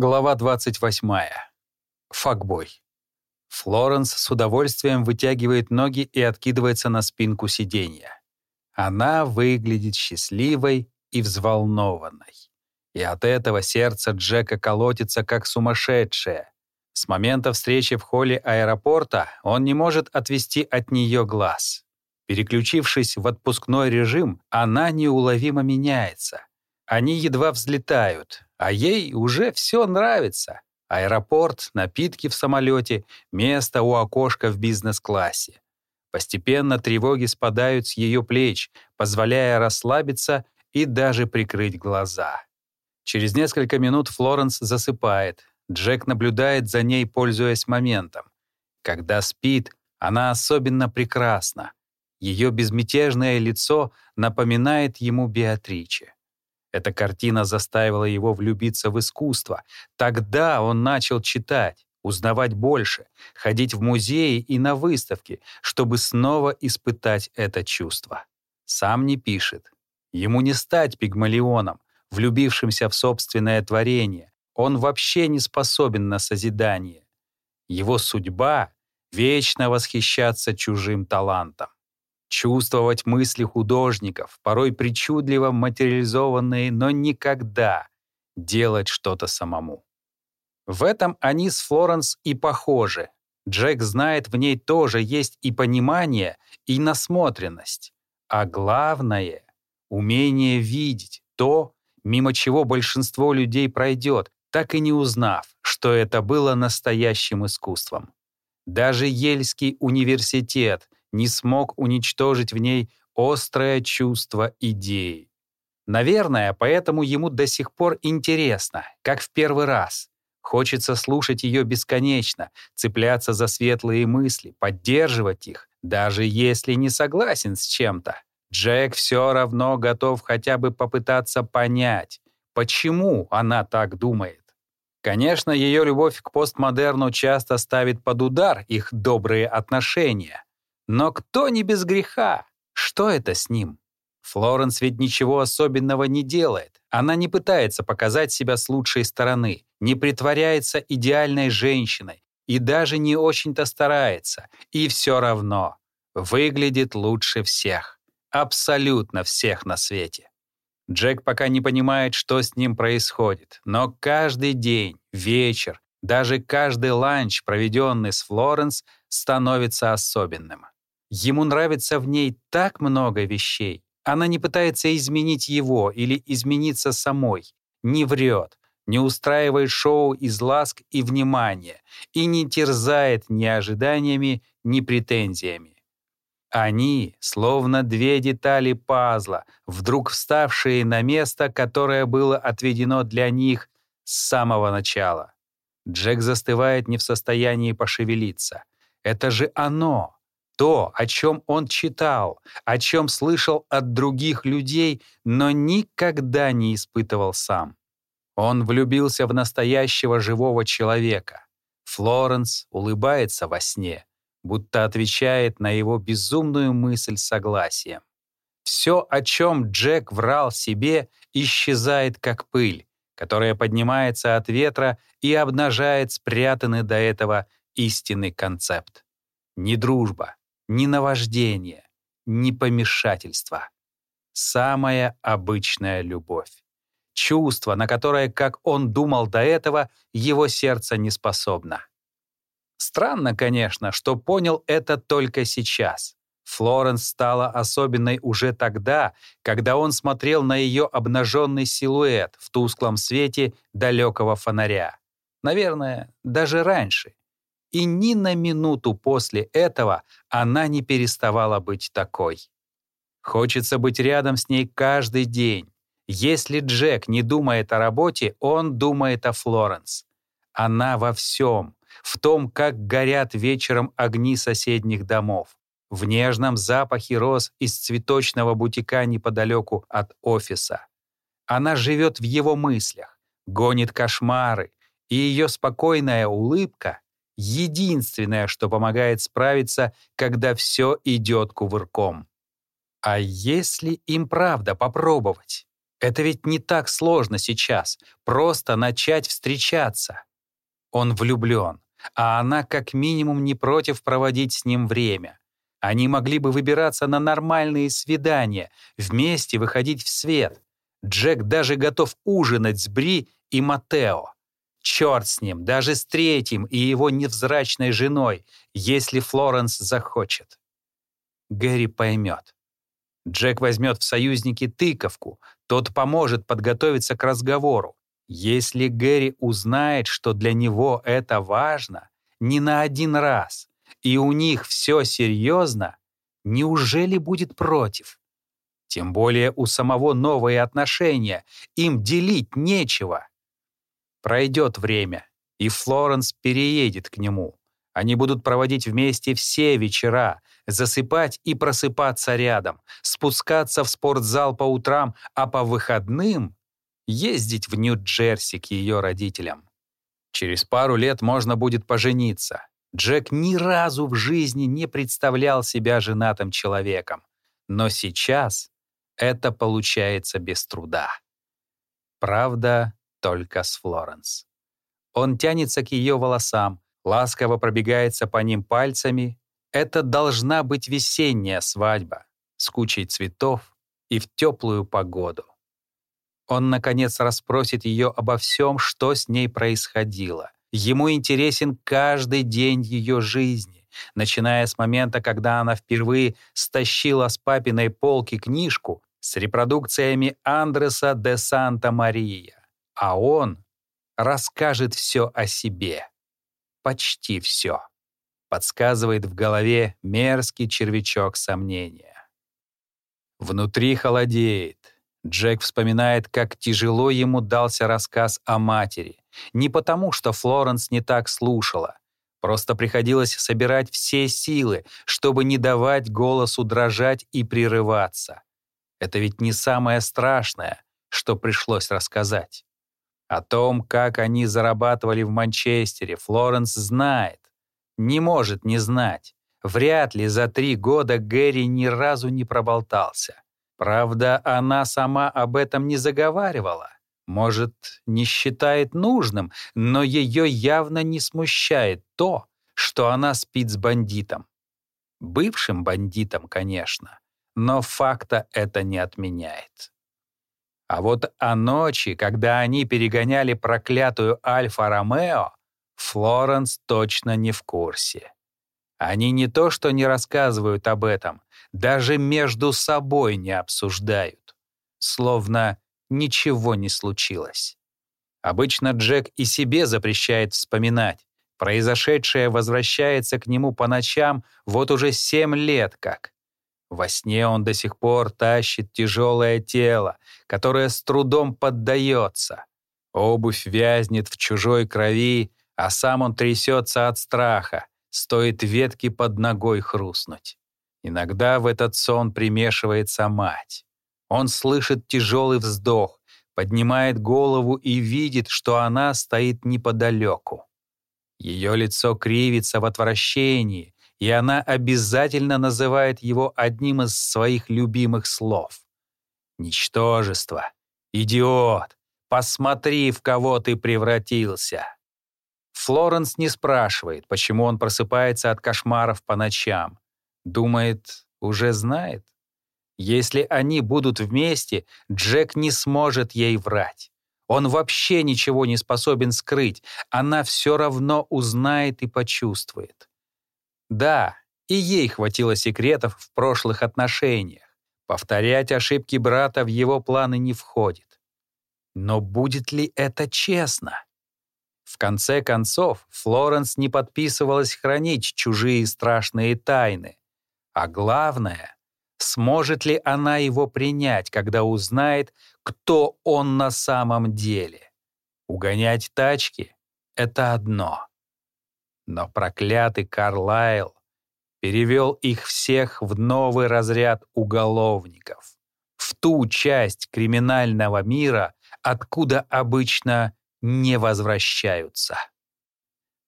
Глава 28. Факбой. Флоренс с удовольствием вытягивает ноги и откидывается на спинку сиденья. Она выглядит счастливой и взволнованной. И от этого сердце Джека колотится как сумасшедшее. С момента встречи в холле аэропорта он не может отвести от нее глаз. Переключившись в отпускной режим, она неуловимо меняется. Они едва взлетают, а ей уже все нравится. Аэропорт, напитки в самолете, место у окошка в бизнес-классе. Постепенно тревоги спадают с ее плеч, позволяя расслабиться и даже прикрыть глаза. Через несколько минут Флоренс засыпает. Джек наблюдает за ней, пользуясь моментом. Когда спит, она особенно прекрасна. Ее безмятежное лицо напоминает ему Беатриче. Эта картина заставила его влюбиться в искусство. Тогда он начал читать, узнавать больше, ходить в музеи и на выставки, чтобы снова испытать это чувство. Сам не пишет. Ему не стать пигмалионом, влюбившимся в собственное творение. Он вообще не способен на созидание. Его судьба — вечно восхищаться чужим талантом чувствовать мысли художников, порой причудливо материализованные, но никогда делать что-то самому. В этом они с Флоренс и похожи. Джек знает, в ней тоже есть и понимание, и насмотренность. А главное — умение видеть то, мимо чего большинство людей пройдет, так и не узнав, что это было настоящим искусством. Даже Ельский университет не смог уничтожить в ней острое чувство идеи. Наверное, поэтому ему до сих пор интересно, как в первый раз. Хочется слушать ее бесконечно, цепляться за светлые мысли, поддерживать их, даже если не согласен с чем-то. Джек все равно готов хотя бы попытаться понять, почему она так думает. Конечно, ее любовь к постмодерну часто ставит под удар их добрые отношения. Но кто не без греха? Что это с ним? Флоренс ведь ничего особенного не делает. Она не пытается показать себя с лучшей стороны, не притворяется идеальной женщиной и даже не очень-то старается. И все равно выглядит лучше всех. Абсолютно всех на свете. Джек пока не понимает, что с ним происходит, но каждый день, вечер, даже каждый ланч, проведенный с Флоренс, становится особенным. Ему нравится в ней так много вещей. Она не пытается изменить его или измениться самой, не врет, не устраивает шоу из ласк и внимания и не терзает ни ожиданиями, ни претензиями. Они, словно две детали пазла, вдруг вставшие на место, которое было отведено для них с самого начала. Джек застывает не в состоянии пошевелиться. Это же оно, то, о чем он читал, о чем слышал от других людей, но никогда не испытывал сам. Он влюбился в настоящего живого человека. Флоренс улыбается во сне, будто отвечает на его безумную мысль согласием. Все, о чем Джек врал себе, исчезает как пыль, которая поднимается от ветра и обнажает спрятанный до этого истинный концепт. Не дружба, ни наваждение, ни помешательство. Самая обычная любовь. Чувство, на которое, как он думал до этого, его сердце не способно. Странно, конечно, что понял это только сейчас. Флоренс стала особенной уже тогда, когда он смотрел на ее обнаженный силуэт в тусклом свете далекого фонаря. Наверное, даже раньше. И ни на минуту после этого она не переставала быть такой. Хочется быть рядом с ней каждый день. Если Джек не думает о работе, он думает о Флоренс. Она во всем, в том, как горят вечером огни соседних домов, в нежном запахе роз из цветочного бутика неподалеку от офиса. Она живет в его мыслях, гонит кошмары, и ее спокойная улыбка единственное, что помогает справиться, когда все идет кувырком. А если им правда попробовать? Это ведь не так сложно сейчас, просто начать встречаться. Он влюблен, а она как минимум не против проводить с ним время. Они могли бы выбираться на нормальные свидания, вместе выходить в свет. Джек даже готов ужинать с Бри и Матео. Черт с ним, даже с третьим и его невзрачной женой, если Флоренс захочет. Гэри поймет. Джек возьмет в союзники тыковку, тот поможет подготовиться к разговору. Если Гэри узнает, что для него это важно, не на один раз, и у них все серьезно, неужели будет против? Тем более у самого новые отношения, им делить нечего. Пройдет время, и Флоренс переедет к нему. Они будут проводить вместе все вечера, засыпать и просыпаться рядом, спускаться в спортзал по утрам, а по выходным ездить в Нью-Джерси к ее родителям. Через пару лет можно будет пожениться. Джек ни разу в жизни не представлял себя женатым человеком. Но сейчас это получается без труда. Правда, только с Флоренс. Он тянется к ее волосам, ласково пробегается по ним пальцами. Это должна быть весенняя свадьба с кучей цветов и в теплую погоду. Он, наконец, расспросит ее обо всем, что с ней происходило. Ему интересен каждый день ее жизни, начиная с момента, когда она впервые стащила с папиной полки книжку с репродукциями Андреса де Санта-Мария. А он расскажет все о себе. Почти все. Подсказывает в голове мерзкий червячок сомнения. Внутри холодеет. Джек вспоминает, как тяжело ему дался рассказ о матери. Не потому, что Флоренс не так слушала. Просто приходилось собирать все силы, чтобы не давать голосу дрожать и прерываться. Это ведь не самое страшное, что пришлось рассказать. О том, как они зарабатывали в Манчестере, Флоренс знает. Не может не знать. Вряд ли за три года Гэри ни разу не проболтался. Правда, она сама об этом не заговаривала. Может, не считает нужным, но ее явно не смущает то, что она спит с бандитом. Бывшим бандитом, конечно, но факта это не отменяет. А вот о ночи, когда они перегоняли проклятую Альфа-Ромео, Флоренс точно не в курсе. Они не то что не рассказывают об этом, даже между собой не обсуждают. Словно ничего не случилось. Обычно Джек и себе запрещает вспоминать. Произошедшее возвращается к нему по ночам вот уже семь лет как. Во сне он до сих пор тащит тяжелое тело, которое с трудом поддается. Обувь вязнет в чужой крови, а сам он трясется от страха, стоит ветки под ногой хрустнуть. Иногда в этот сон примешивается мать. Он слышит тяжелый вздох, поднимает голову и видит, что она стоит неподалеку. Ее лицо кривится в отвращении, и она обязательно называет его одним из своих любимых слов. «Ничтожество! Идиот! Посмотри, в кого ты превратился!» Флоренс не спрашивает, почему он просыпается от кошмаров по ночам. Думает, уже знает. Если они будут вместе, Джек не сможет ей врать. Он вообще ничего не способен скрыть, она все равно узнает и почувствует. Да, и ей хватило секретов в прошлых отношениях. Повторять ошибки брата в его планы не входит. Но будет ли это честно? В конце концов, Флоренс не подписывалась хранить чужие страшные тайны. А главное, сможет ли она его принять, когда узнает, кто он на самом деле. Угонять тачки — это одно. Но проклятый Карлайл перевел их всех в новый разряд уголовников, в ту часть криминального мира, откуда обычно не возвращаются.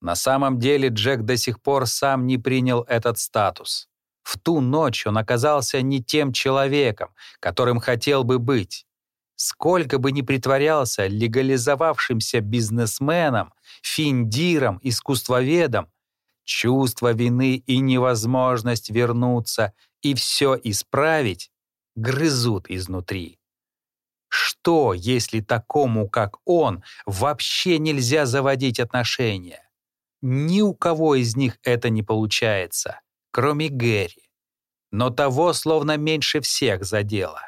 На самом деле Джек до сих пор сам не принял этот статус. В ту ночь он оказался не тем человеком, которым хотел бы быть. Сколько бы ни притворялся легализовавшимся бизнесменом, финдиром, искусствоведом, чувство вины и невозможность вернуться и все исправить грызут изнутри. Что, если такому, как он, вообще нельзя заводить отношения? Ни у кого из них это не получается, кроме Гэри. Но того словно меньше всех задело.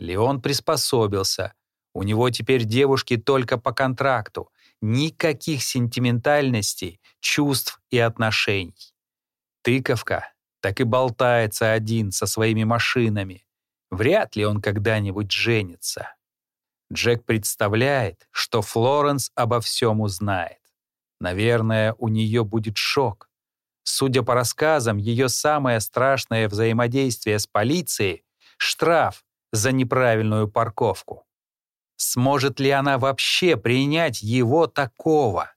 Леон приспособился. У него теперь девушки только по контракту. Никаких сентиментальностей, чувств и отношений. Тыковка так и болтается один со своими машинами. Вряд ли он когда-нибудь женится. Джек представляет, что Флоренс обо всем узнает. Наверное, у нее будет шок. Судя по рассказам, ее самое страшное взаимодействие с полицией — штраф за неправильную парковку. Сможет ли она вообще принять его такого?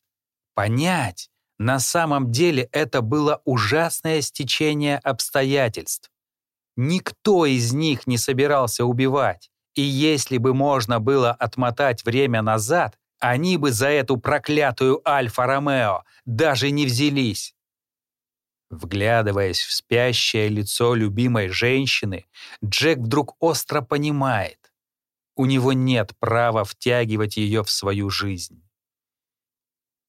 Понять, на самом деле это было ужасное стечение обстоятельств. Никто из них не собирался убивать, и если бы можно было отмотать время назад, они бы за эту проклятую Альфа-Ромео даже не взялись. Вглядываясь в спящее лицо любимой женщины, Джек вдруг остро понимает, у него нет права втягивать ее в свою жизнь.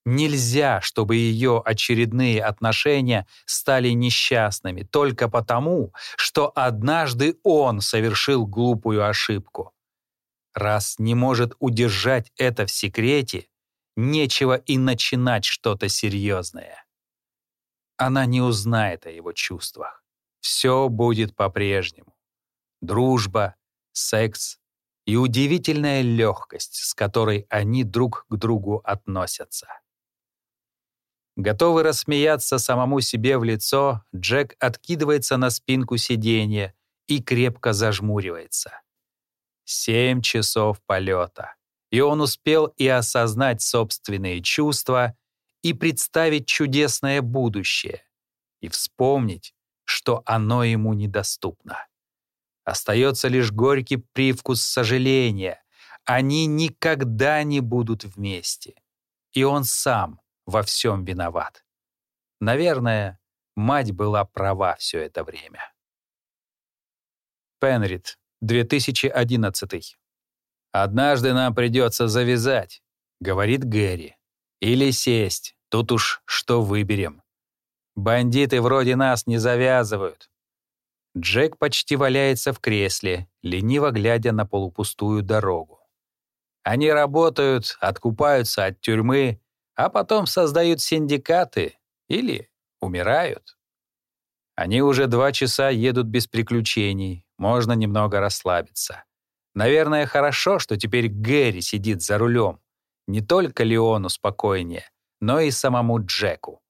Нельзя, чтобы ее очередные отношения стали несчастными только потому, что однажды он совершил глупую ошибку. Раз не может удержать это в секрете, нечего и начинать что-то серьезное она не узнает о его чувствах. Все будет по-прежнему. Дружба, секс и удивительная легкость, с которой они друг к другу относятся. Готовый рассмеяться самому себе в лицо, Джек откидывается на спинку сиденья и крепко зажмуривается. Семь часов полета, и он успел и осознать собственные чувства, и представить чудесное будущее, и вспомнить, что оно ему недоступно. Остается лишь горький привкус сожаления. Они никогда не будут вместе. И он сам во всем виноват. Наверное, мать была права все это время. Пенрид, 2011. «Однажды нам придется завязать», — говорит Гэри. «Или сесть, Тут уж что выберем. Бандиты вроде нас не завязывают. Джек почти валяется в кресле, лениво глядя на полупустую дорогу. Они работают, откупаются от тюрьмы, а потом создают синдикаты или умирают. Они уже два часа едут без приключений, можно немного расслабиться. Наверное, хорошо, что теперь Гэри сидит за рулем. Не только Леону спокойнее, но и самому Джеку.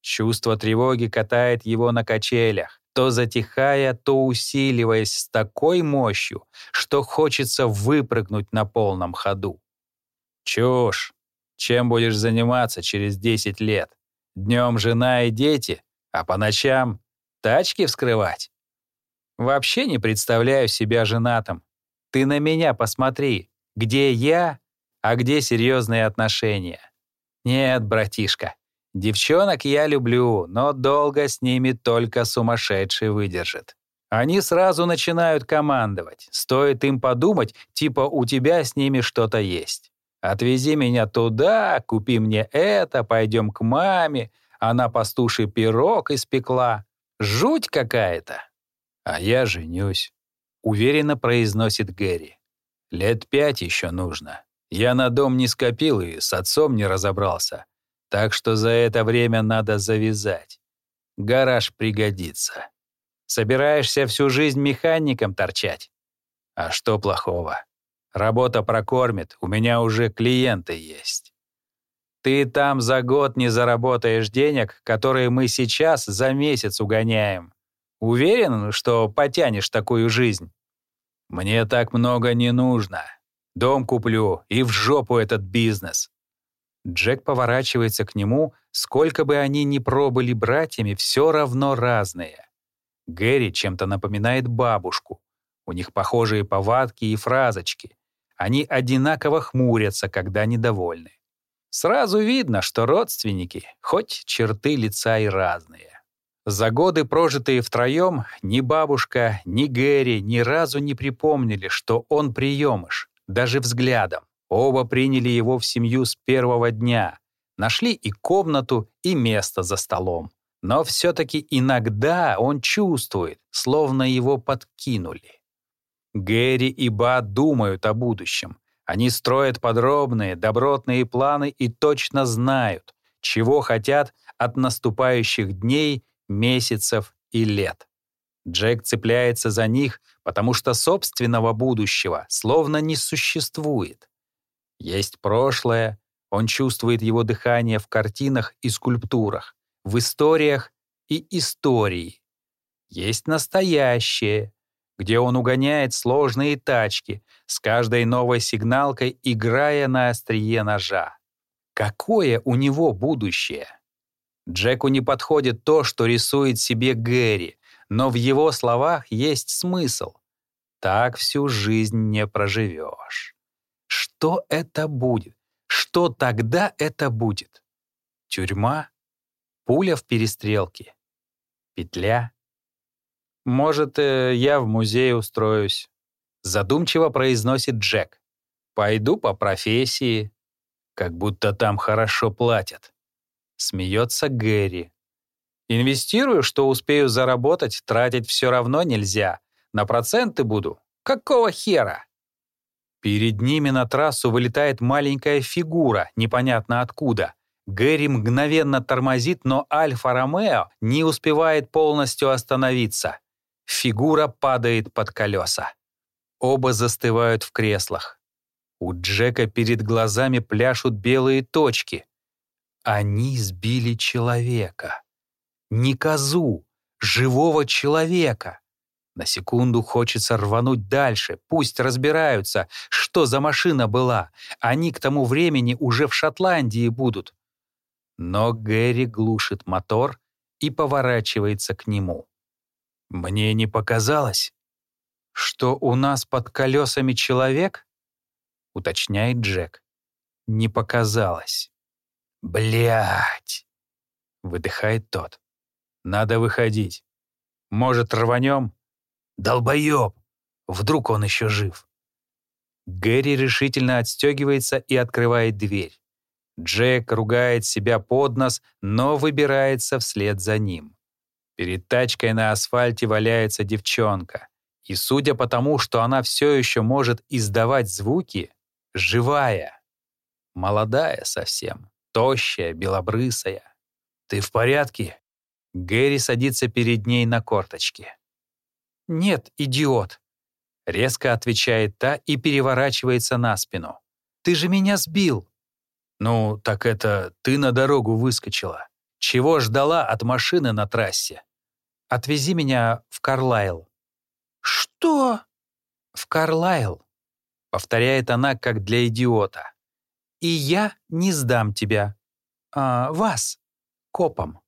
Чувство тревоги катает его на качелях, то затихая, то усиливаясь с такой мощью, что хочется выпрыгнуть на полном ходу. Чушь! Чем будешь заниматься через 10 лет? Днем жена и дети, а по ночам тачки вскрывать? Вообще не представляю себя женатым. Ты на меня посмотри, где я, а где серьезные отношения. Нет, братишка, девчонок я люблю, но долго с ними только сумасшедший выдержит. Они сразу начинают командовать. Стоит им подумать, типа у тебя с ними что-то есть. Отвези меня туда, купи мне это, пойдем к маме. Она пастуший пирог испекла. Жуть какая-то. А я женюсь. Уверенно произносит Гэри. Лет пять еще нужно. Я на дом не скопил и с отцом не разобрался. Так что за это время надо завязать. Гараж пригодится. Собираешься всю жизнь механиком торчать? А что плохого? Работа прокормит, у меня уже клиенты есть. Ты там за год не заработаешь денег, которые мы сейчас за месяц угоняем. Уверен, что потянешь такую жизнь? Мне так много не нужно. Дом куплю и в жопу этот бизнес. Джек поворачивается к нему, сколько бы они ни пробыли братьями, все равно разные. Гэри чем-то напоминает бабушку. У них похожие повадки и фразочки. Они одинаково хмурятся, когда недовольны. Сразу видно, что родственники, хоть черты лица и разные. За годы, прожитые втроем, ни бабушка, ни Гэри ни разу не припомнили, что он приемыш, даже взглядом. Оба приняли его в семью с первого дня, нашли и комнату, и место за столом. Но все-таки иногда он чувствует, словно его подкинули. Гэри и Ба думают о будущем. Они строят подробные, добротные планы и точно знают, чего хотят от наступающих дней, месяцев и лет. Джек цепляется за них, потому что собственного будущего словно не существует. Есть прошлое, он чувствует его дыхание в картинах и скульптурах, в историях и истории. Есть настоящее, где он угоняет сложные тачки, с каждой новой сигналкой играя на острие ножа. Какое у него будущее? Джеку не подходит то, что рисует себе Гэри, но в его словах есть смысл. Так всю жизнь не проживешь. Что это будет? Что тогда это будет? Тюрьма? Пуля в перестрелке? Петля? Может, э, я в музей устроюсь? Задумчиво произносит Джек. Пойду по профессии. Как будто там хорошо платят. Смеется Гэри. Инвестирую, что успею заработать, тратить все равно нельзя. На проценты буду. Какого хера? Перед ними на трассу вылетает маленькая фигура, непонятно откуда. Гэри мгновенно тормозит, но Альфа-Ромео не успевает полностью остановиться. Фигура падает под колеса. Оба застывают в креслах. У Джека перед глазами пляшут белые точки. Они сбили человека. Не козу, живого человека. На секунду хочется рвануть дальше, пусть разбираются, что за машина была. Они к тому времени уже в Шотландии будут. Но Гэри глушит мотор и поворачивается к нему. Мне не показалось, что у нас под колесами человек, уточняет Джек. Не показалось. Блять! выдыхает тот. Надо выходить. Может, рванем? Долбоеб! Вдруг он еще жив? Гэри решительно отстегивается и открывает дверь. Джек ругает себя под нос, но выбирается вслед за ним. Перед тачкой на асфальте валяется девчонка. И судя по тому, что она все еще может издавать звуки, живая. Молодая совсем, тощая, белобрысая. «Ты в порядке?» Гэри садится перед ней на корточки. «Нет, идиот!» Резко отвечает та и переворачивается на спину. «Ты же меня сбил!» «Ну, так это ты на дорогу выскочила. Чего ждала от машины на трассе?» «Отвези меня в Карлайл». «Что?» «В Карлайл», — повторяет она как для идиота. «И я не сдам тебя. А, вас, копам».